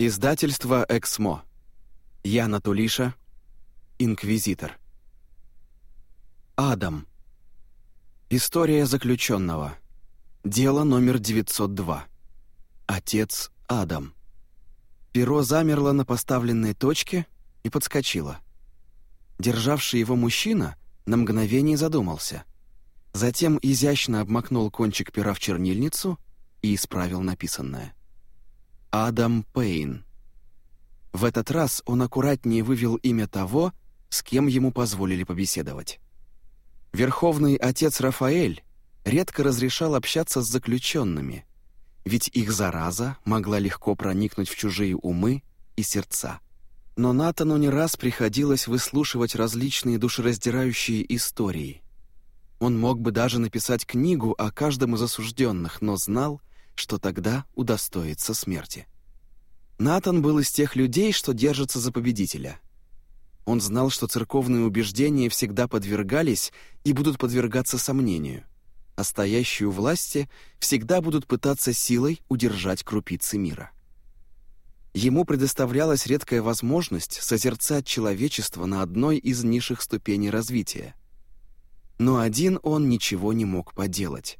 Издательство «Эксмо». Яна Тулиша. Инквизитор. Адам. История заключенного. Дело номер 902. Отец Адам. Перо замерло на поставленной точке и подскочило. Державший его мужчина на мгновение задумался. Затем изящно обмакнул кончик пера в чернильницу и исправил написанное. Адам Пейн. В этот раз он аккуратнее вывел имя того, с кем ему позволили побеседовать. Верховный отец Рафаэль редко разрешал общаться с заключенными, ведь их зараза могла легко проникнуть в чужие умы и сердца. Но Натану не раз приходилось выслушивать различные душераздирающие истории. Он мог бы даже написать книгу о каждом из осужденных, но знал, что тогда удостоится смерти. Натан был из тех людей, что держатся за победителя. Он знал, что церковные убеждения всегда подвергались и будут подвергаться сомнению, а стоящие власти всегда будут пытаться силой удержать крупицы мира. Ему предоставлялась редкая возможность созерцать человечество на одной из низших ступеней развития. Но один он ничего не мог поделать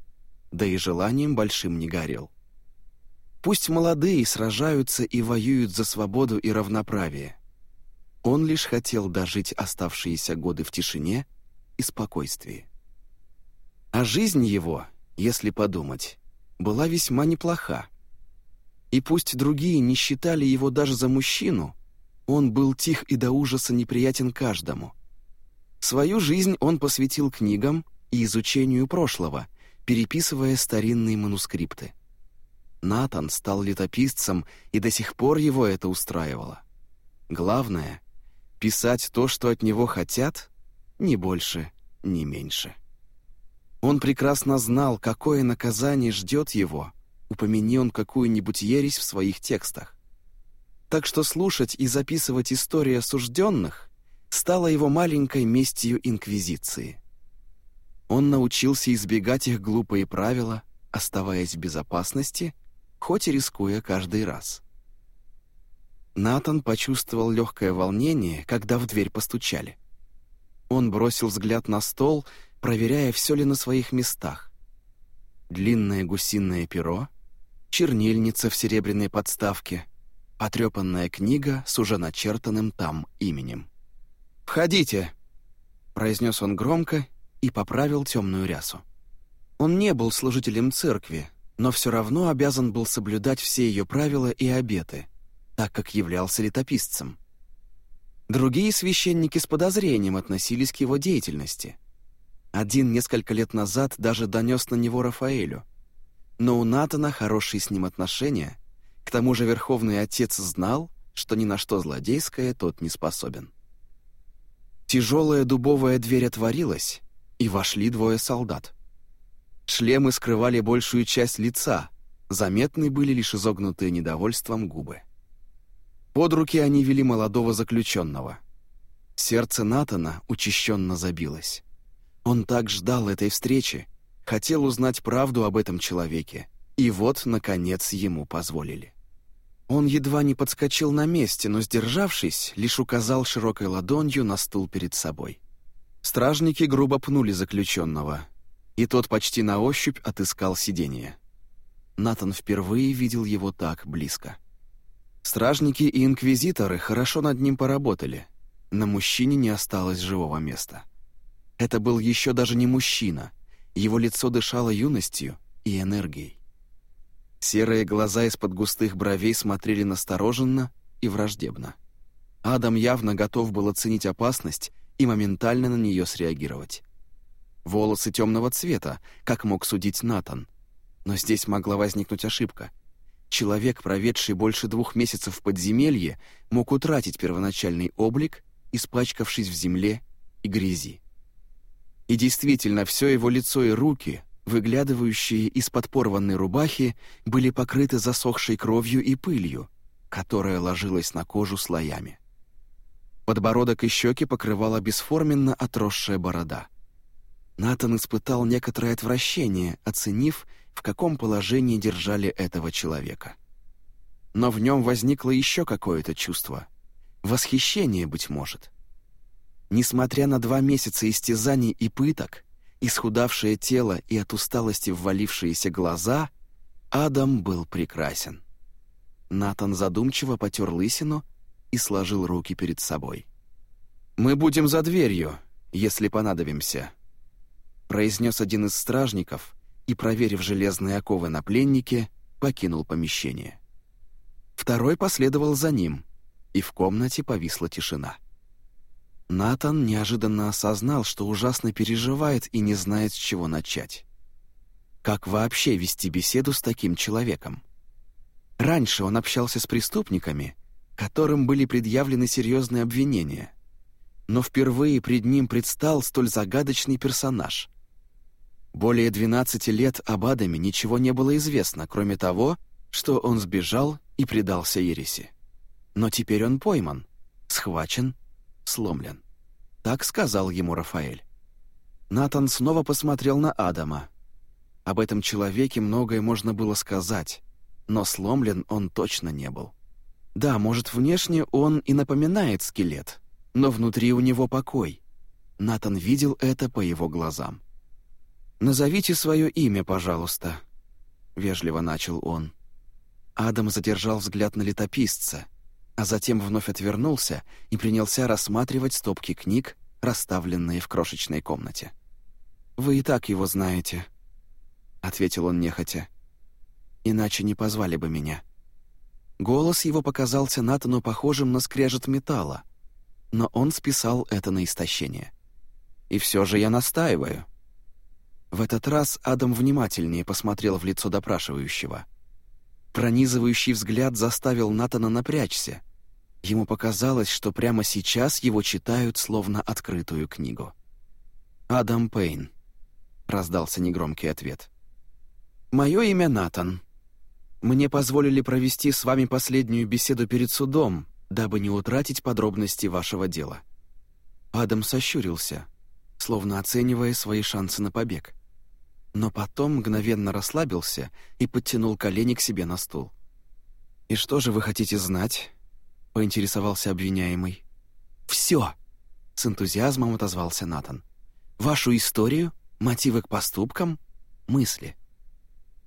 да и желанием большим не горел. Пусть молодые сражаются и воюют за свободу и равноправие. Он лишь хотел дожить оставшиеся годы в тишине и спокойствии. А жизнь его, если подумать, была весьма неплоха. И пусть другие не считали его даже за мужчину, он был тих и до ужаса неприятен каждому. Свою жизнь он посвятил книгам и изучению прошлого — переписывая старинные манускрипты. Натан стал летописцем, и до сих пор его это устраивало. Главное — писать то, что от него хотят, ни больше, ни меньше. Он прекрасно знал, какое наказание ждет его, упомяни он какую-нибудь ересь в своих текстах. Так что слушать и записывать истории осужденных стало его маленькой местью Инквизиции — он научился избегать их глупые правила, оставаясь в безопасности, хоть и рискуя каждый раз. Натан почувствовал легкое волнение, когда в дверь постучали. Он бросил взгляд на стол, проверяя, все ли на своих местах. Длинное гусиное перо, чернильница в серебряной подставке, потрепанная книга с уже начертанным там именем. «Входите!» — произнес он громко и поправил темную рясу. Он не был служителем церкви, но все равно обязан был соблюдать все ее правила и обеты, так как являлся летописцем. Другие священники с подозрением относились к его деятельности. Один несколько лет назад даже донес на него Рафаэлю. Но у Натана хорошие с ним отношения, к тому же Верховный Отец знал, что ни на что злодейское тот не способен. Тяжелая дубовая дверь отворилась, и вошли двое солдат. Шлемы скрывали большую часть лица, заметны были лишь изогнутые недовольством губы. Под руки они вели молодого заключенного. Сердце Натана учащенно забилось. Он так ждал этой встречи, хотел узнать правду об этом человеке, и вот, наконец, ему позволили. Он едва не подскочил на месте, но, сдержавшись, лишь указал широкой ладонью на стул перед собой. Стражники грубо пнули заключенного, и тот почти на ощупь отыскал сиденье. Натан впервые видел его так близко. Стражники и инквизиторы хорошо над ним поработали. На мужчине не осталось живого места. Это был еще даже не мужчина. Его лицо дышало юностью и энергией. Серые глаза из-под густых бровей смотрели настороженно и враждебно. Адам явно готов был оценить опасность и моментально на нее среагировать. Волосы темного цвета, как мог судить Натан. Но здесь могла возникнуть ошибка. Человек, проведший больше двух месяцев в подземелье, мог утратить первоначальный облик, испачкавшись в земле и грязи. И действительно, все его лицо и руки, выглядывающие из-под порванной рубахи, были покрыты засохшей кровью и пылью, которая ложилась на кожу слоями. Подбородок и щеки покрывала бесформенно отросшая борода. Натан испытал некоторое отвращение, оценив, в каком положении держали этого человека. но в нем возникло еще какое-то чувство. Восхищение, быть может. Несмотря на два месяца истязаний и пыток, исхудавшее тело и от усталости ввалившиеся глаза, Адам был прекрасен. Натан задумчиво потер лысину и сложил руки перед собой. «Мы будем за дверью, если понадобимся», — произнес один из стражников и, проверив железные оковы на пленнике, покинул помещение. Второй последовал за ним, и в комнате повисла тишина. Натан неожиданно осознал, что ужасно переживает и не знает, с чего начать. Как вообще вести беседу с таким человеком? Раньше он общался с преступниками, которым были предъявлены серьезные обвинения. Но впервые пред ним предстал столь загадочный персонаж. Более 12 лет об Адаме ничего не было известно, кроме того, что он сбежал и предался ереси. Но теперь он пойман, схвачен сломлен. Так сказал ему Рафаэль. Натан снова посмотрел на Адама. Об этом человеке многое можно было сказать, но сломлен он точно не был. Да, может, внешне он и напоминает скелет, но внутри у него покой. Натан видел это по его глазам. «Назовите свое имя, пожалуйста», — вежливо начал он. Адам задержал взгляд на летописца — а затем вновь отвернулся и принялся рассматривать стопки книг, расставленные в крошечной комнате. «Вы и так его знаете», — ответил он нехотя. «Иначе не позвали бы меня». Голос его показался Натану похожим на скрежет металла, но он списал это на истощение. «И все же я настаиваю». В этот раз Адам внимательнее посмотрел в лицо допрашивающего. Пронизывающий взгляд заставил Натана напрячься, Ему показалось, что прямо сейчас его читают словно открытую книгу. «Адам Пейн», — раздался негромкий ответ. «Мое имя Натан. Мне позволили провести с вами последнюю беседу перед судом, дабы не утратить подробности вашего дела». Адам сощурился, словно оценивая свои шансы на побег. Но потом мгновенно расслабился и подтянул колени к себе на стул. «И что же вы хотите знать?» — поинтересовался обвиняемый. «Все!» — с энтузиазмом отозвался Натан. «Вашу историю, мотивы к поступкам, мысли».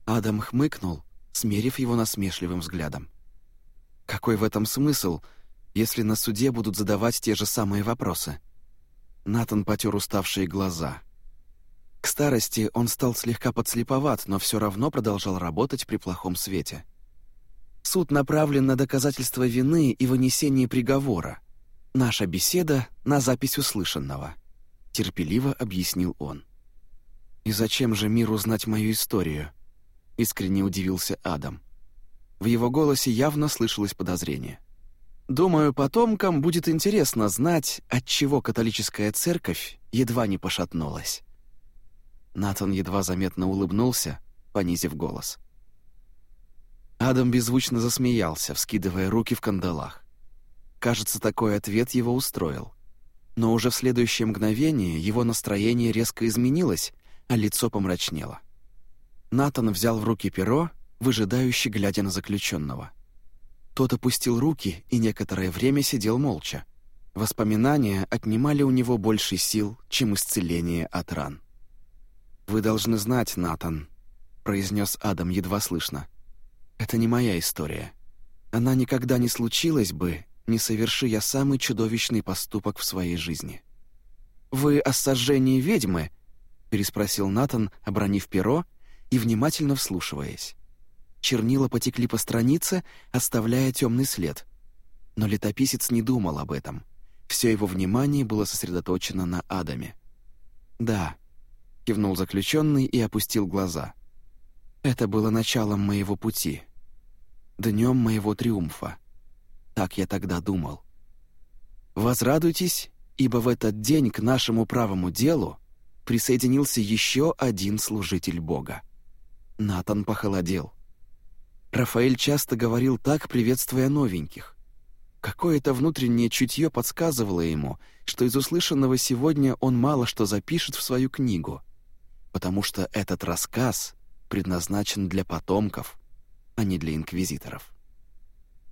Адам хмыкнул, смерив его насмешливым взглядом. «Какой в этом смысл, если на суде будут задавать те же самые вопросы?» Натан потер уставшие глаза. К старости он стал слегка подслеповат, но все равно продолжал работать при плохом свете. Суд направлен на доказательство вины и вынесение приговора. Наша беседа на запись услышанного», — терпеливо объяснил он. «И зачем же миру знать мою историю?» — искренне удивился Адам. В его голосе явно слышалось подозрение. «Думаю, потомкам будет интересно знать, отчего католическая церковь едва не пошатнулась». Натан едва заметно улыбнулся, понизив голос. — Адам беззвучно засмеялся, вскидывая руки в кандалах. Кажется, такой ответ его устроил. Но уже в следующее мгновение его настроение резко изменилось, а лицо помрачнело. Натан взял в руки перо, выжидающе глядя на заключенного. Тот опустил руки и некоторое время сидел молча. Воспоминания отнимали у него больше сил, чем исцеление от ран. «Вы должны знать, Натан», — произнес Адам едва слышно. Это не моя история. Она никогда не случилась бы, не соверши я самый чудовищный поступок в своей жизни. «Вы о сожжении ведьмы?» — переспросил Натан, обронив перо и внимательно вслушиваясь. Чернила потекли по странице, оставляя темный след. Но летописец не думал об этом. Все его внимание было сосредоточено на Адаме. «Да», — кивнул заключенный и опустил глаза. «Это было началом моего пути» днем моего триумфа. Так я тогда думал. Возрадуйтесь, ибо в этот день к нашему правому делу присоединился еще один служитель Бога. Натан похолодел. Рафаэль часто говорил так, приветствуя новеньких. Какое-то внутреннее чутье подсказывало ему, что из услышанного сегодня он мало что запишет в свою книгу, потому что этот рассказ предназначен для потомков, а не для инквизиторов.